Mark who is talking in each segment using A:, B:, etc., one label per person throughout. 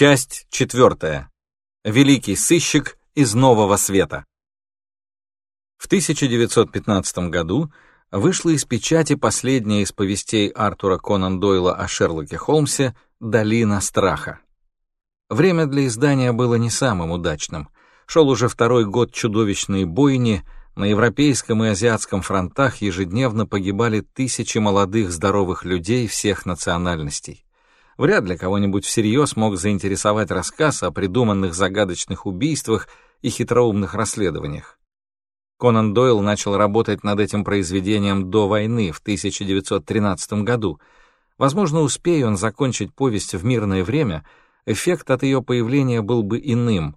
A: Часть четвертая. Великий сыщик из Нового Света. В 1915 году вышла из печати последняя из повестей Артура Конан Дойла о Шерлоке Холмсе «Долина страха». Время для издания было не самым удачным. Шел уже второй год чудовищные бойни, на европейском и азиатском фронтах ежедневно погибали тысячи молодых здоровых людей всех национальностей. Вряд ли кого-нибудь всерьез мог заинтересовать рассказ о придуманных загадочных убийствах и хитроумных расследованиях. Конан Дойл начал работать над этим произведением до войны в 1913 году. Возможно, успея он закончить повесть в мирное время, эффект от ее появления был бы иным.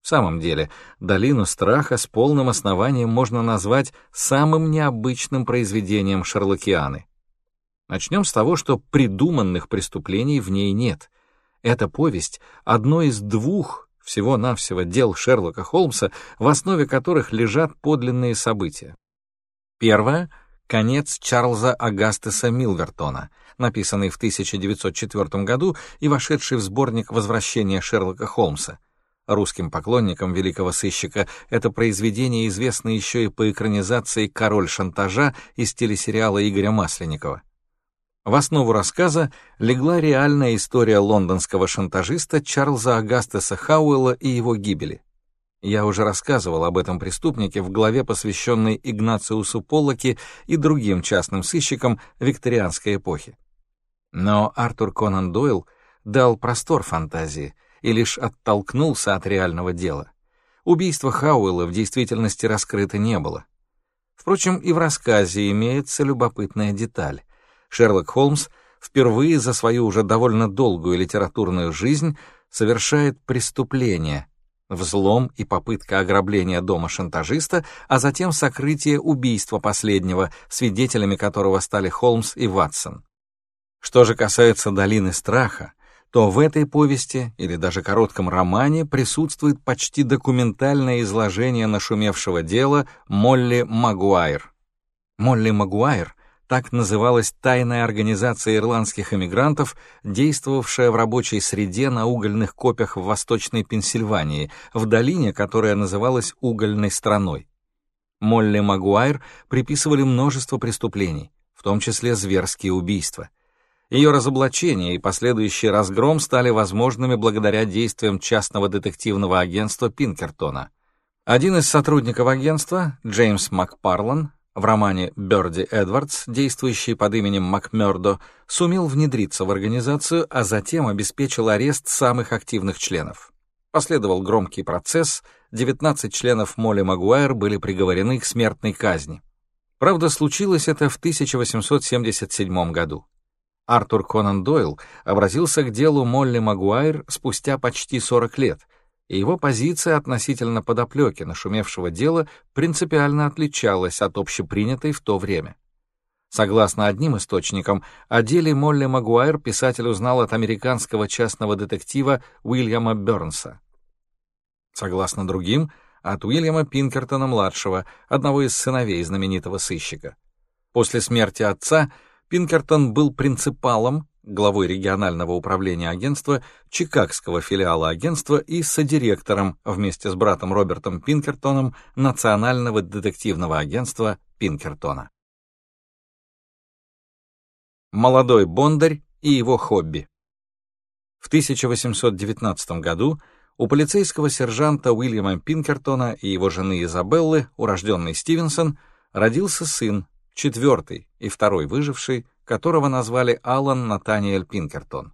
A: В самом деле, «Долину страха» с полным основанием можно назвать самым необычным произведением Шерлокианы. Начнем с того, что придуманных преступлений в ней нет. Эта повесть — одно из двух всего-навсего дел Шерлока Холмса, в основе которых лежат подлинные события. Первое — конец Чарльза Агастеса Милвертона, написанный в 1904 году и вошедший в сборник «Возвращение Шерлока Холмса». Русским поклонникам великого сыщика это произведение известно еще и по экранизации «Король шантажа» из телесериала Игоря Масленникова. В основу рассказа легла реальная история лондонского шантажиста Чарльза Агастеса Хауэлла и его гибели. Я уже рассказывал об этом преступнике в главе, посвященной Игнациусу Поллоке и другим частным сыщикам викторианской эпохи. Но Артур Конан Дойл дал простор фантазии и лишь оттолкнулся от реального дела. Убийство Хауэлла в действительности раскрыто не было. Впрочем, и в рассказе имеется любопытная деталь. Шерлок Холмс впервые за свою уже довольно долгую литературную жизнь совершает преступление, взлом и попытка ограбления дома шантажиста, а затем сокрытие убийства последнего, свидетелями которого стали Холмс и Ватсон. Что же касается «Долины страха», то в этой повести или даже коротком романе присутствует почти документальное изложение нашумевшего дела Молли Магуайр. Молли Магуайр так называлась тайная организация ирландских эмигрантов, действовавшая в рабочей среде на угольных копях в Восточной Пенсильвании, в долине, которая называлась угольной страной. Молли Магуайр приписывали множество преступлений, в том числе зверские убийства. Ее разоблачение и последующий разгром стали возможными благодаря действиям частного детективного агентства Пинкертона. Один из сотрудников агентства, Джеймс Макпарлан, в романе Бёрди Эдвардс, действующий под именем Макмёрдо, сумел внедриться в организацию, а затем обеспечил арест самых активных членов. Последовал громкий процесс, 19 членов Молли Магуайр были приговорены к смертной казни. Правда, случилось это в 1877 году. Артур Конан Дойл обратился к делу Молли Магуайр спустя почти 40 лет — и его позиция относительно подоплеки нашумевшего дела принципиально отличалась от общепринятой в то время. Согласно одним источникам, о деле Молли Магуайр писатель узнал от американского частного детектива Уильяма Бернса. Согласно другим, от Уильяма Пинкертона-младшего, одного из сыновей знаменитого сыщика. После смерти отца Пинкертон был принципалом главой регионального управления агентства, чикагского филиала агентства и содиректором вместе с братом Робертом Пинкертоном Национального детективного агентства Пинкертона. Молодой Бондарь и его хобби. В 1819 году у полицейского сержанта Уильяма Пинкертона и его жены Изабеллы, урожденный Стивенсон, родился сын, четвертый и второй выживший, которого назвали Алан Натаниэль Пинкертон.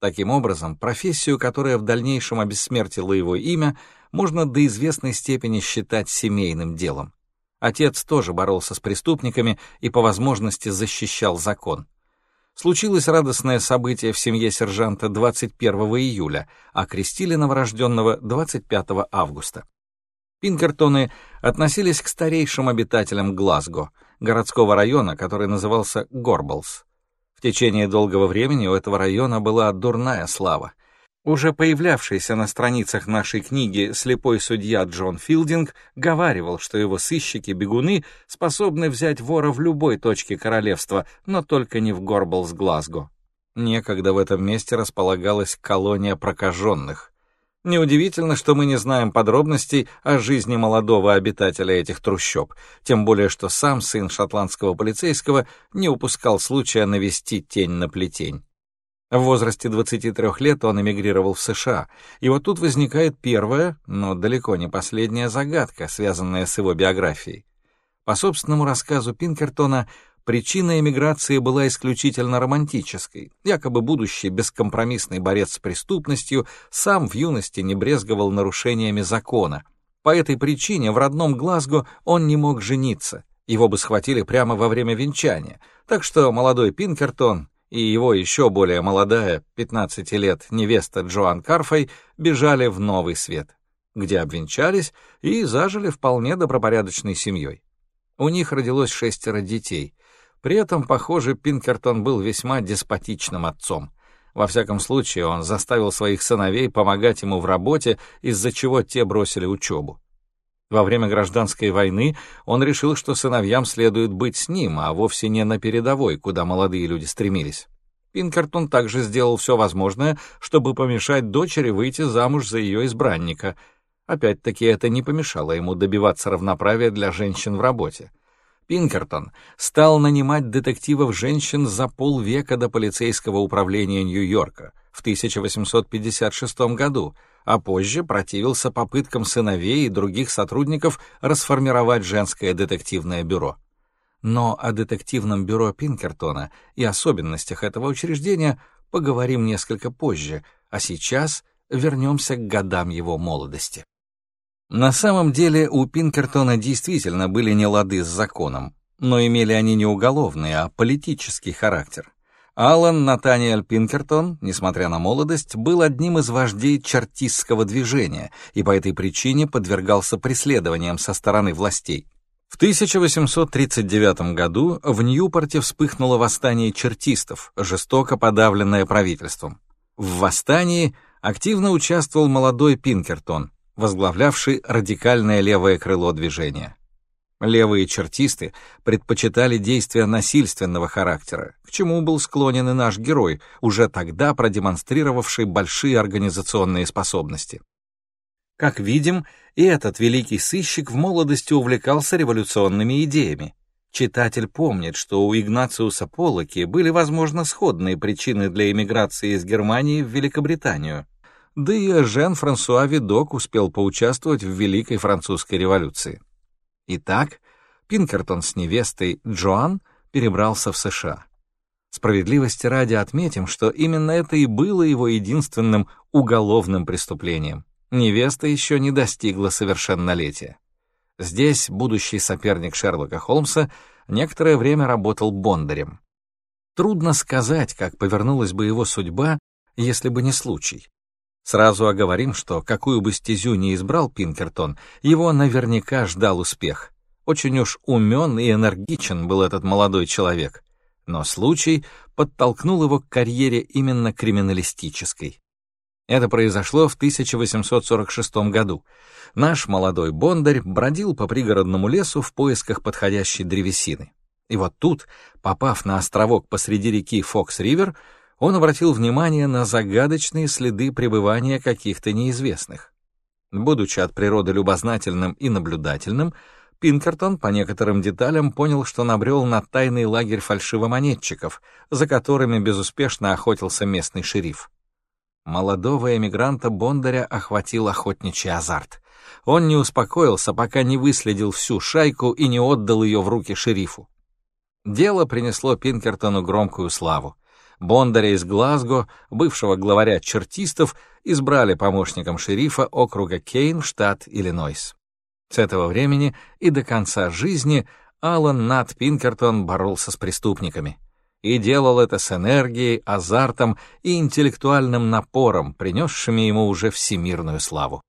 A: Таким образом, профессию, которая в дальнейшем обессмертила его имя, можно до известной степени считать семейным делом. Отец тоже боролся с преступниками и по возможности защищал закон. Случилось радостное событие в семье сержанта 21 июля, а крестили новорожденного 25 августа. Пинкертоны относились к старейшим обитателям Глазго — городского района, который назывался Горблс. В течение долгого времени у этого района была дурная слава. Уже появлявшийся на страницах нашей книги слепой судья Джон Филдинг говаривал, что его сыщики-бегуны способны взять вора в любой точке королевства, но только не в Горблс-Глазго. Некогда в этом месте располагалась колония прокаженных. Неудивительно, что мы не знаем подробностей о жизни молодого обитателя этих трущоб, тем более что сам сын шотландского полицейского не упускал случая навести тень на плетень. В возрасте 23 лет он эмигрировал в США, и вот тут возникает первая, но далеко не последняя загадка, связанная с его биографией. По собственному рассказу Пинкертона, Причина эмиграции была исключительно романтической. Якобы будущий бескомпромиссный борец с преступностью сам в юности не брезговал нарушениями закона. По этой причине в родном Глазго он не мог жениться. Его бы схватили прямо во время венчания. Так что молодой Пинкертон и его еще более молодая, 15 лет, невеста Джоан Карфой бежали в новый свет, где обвенчались и зажили вполне добропорядочной семьей. У них родилось шестеро детей — при этом, похоже, Пинкертон был весьма деспотичным отцом. Во всяком случае, он заставил своих сыновей помогать ему в работе, из-за чего те бросили учебу. Во время гражданской войны он решил, что сыновьям следует быть с ним, а вовсе не на передовой, куда молодые люди стремились. Пинкертон также сделал все возможное, чтобы помешать дочери выйти замуж за ее избранника. Опять-таки это не помешало ему добиваться равноправия для женщин в работе. Пинкертон стал нанимать детективов-женщин за полвека до полицейского управления Нью-Йорка в 1856 году, а позже противился попыткам сыновей и других сотрудников расформировать женское детективное бюро. Но о детективном бюро Пинкертона и особенностях этого учреждения поговорим несколько позже, а сейчас вернемся к годам его молодости. На самом деле у Пинкертона действительно были не лады с законом, но имели они не уголовный, а политический характер. Алан Натаниэль Пинкертон, несмотря на молодость, был одним из вождей чартистского движения и по этой причине подвергался преследованиям со стороны властей. В 1839 году в Ньюпорте вспыхнуло восстание чертистов, жестоко подавленное правительством. В восстании активно участвовал молодой Пинкертон, возглавлявший радикальное левое крыло движения. Левые чертисты предпочитали действия насильственного характера, к чему был склонен и наш герой, уже тогда продемонстрировавший большие организационные способности. Как видим, и этот великий сыщик в молодости увлекался революционными идеями. Читатель помнит, что у Игнациуса Поллоки были, возможно, сходные причины для эмиграции из Германии в Великобританию да и Жен-Франсуа Видок успел поучаствовать в Великой Французской революции. Итак, Пинкертон с невестой Джоан перебрался в США. Справедливости ради отметим, что именно это и было его единственным уголовным преступлением. Невеста еще не достигла совершеннолетия. Здесь будущий соперник Шерлока Холмса некоторое время работал бондарем. Трудно сказать, как повернулась бы его судьба, если бы не случай. Сразу оговорим, что какую бы стезю ни избрал Пинкертон, его наверняка ждал успех. Очень уж умен и энергичен был этот молодой человек. Но случай подтолкнул его к карьере именно криминалистической. Это произошло в 1846 году. Наш молодой бондарь бродил по пригородному лесу в поисках подходящей древесины. И вот тут, попав на островок посреди реки Фокс-Ривер, он обратил внимание на загадочные следы пребывания каких-то неизвестных. Будучи от природы любознательным и наблюдательным, Пинкертон по некоторым деталям понял, что набрел на тайный лагерь фальшивомонетчиков, за которыми безуспешно охотился местный шериф. Молодого эмигранта Бондаря охватил охотничий азарт. Он не успокоился, пока не выследил всю шайку и не отдал ее в руки шерифу. Дело принесло Пинкертону громкую славу. Бондаря из Глазго, бывшего главаря чертистов, избрали помощником шерифа округа Кейн, штат Иллинойс. С этого времени и до конца жизни Алан Нат Пинкертон боролся с преступниками. И делал это с энергией, азартом и интеллектуальным напором, принесшими ему уже всемирную славу.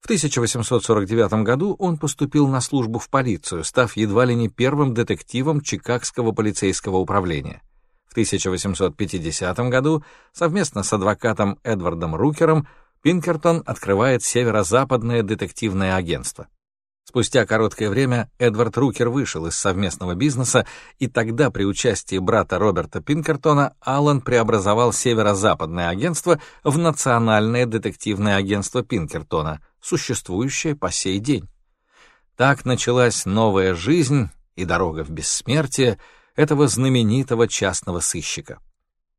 A: В 1849 году он поступил на службу в полицию, став едва ли не первым детективом Чикагского полицейского управления — 1850 году совместно с адвокатом Эдвардом Рукером Пинкертон открывает северо-западное детективное агентство. Спустя короткое время Эдвард Рукер вышел из совместного бизнеса, и тогда при участии брата Роберта Пинкертона Аллан преобразовал северо-западное агентство в Национальное детективное агентство Пинкертона, существующее по сей день. Так началась новая жизнь и дорога в бессмертие этого знаменитого частного сыщика.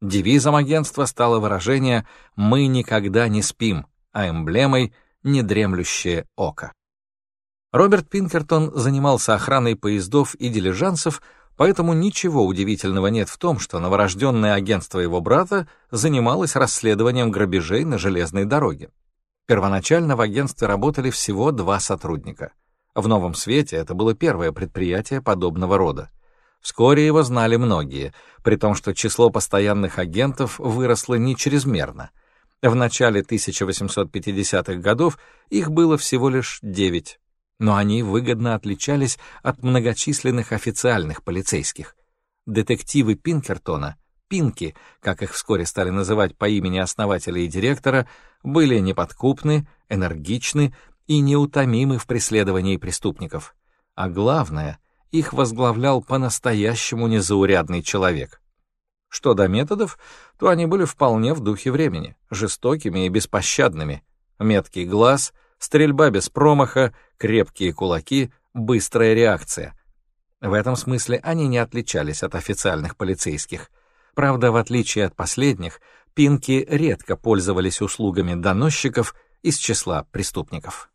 A: Девизом агентства стало выражение «Мы никогда не спим», а эмблемой «Недремлющее око». Роберт Пинкертон занимался охраной поездов и дилижансов, поэтому ничего удивительного нет в том, что новорожденное агентство его брата занималось расследованием грабежей на железной дороге. Первоначально в агентстве работали всего два сотрудника. В Новом Свете это было первое предприятие подобного рода. Вскоре его знали многие, при том, что число постоянных агентов выросло не чрезмерно. В начале 1850-х годов их было всего лишь девять но они выгодно отличались от многочисленных официальных полицейских. Детективы Пинкертона, Пинки, как их вскоре стали называть по имени основателя и директора, были неподкупны, энергичны и неутомимы в преследовании преступников. А главное, их возглавлял по-настоящему незаурядный человек. Что до методов, то они были вполне в духе времени, жестокими и беспощадными. Меткий глаз — Стрельба без промаха, крепкие кулаки, быстрая реакция. В этом смысле они не отличались от официальных полицейских. Правда, в отличие от последних, пинки редко пользовались услугами доносчиков из числа преступников.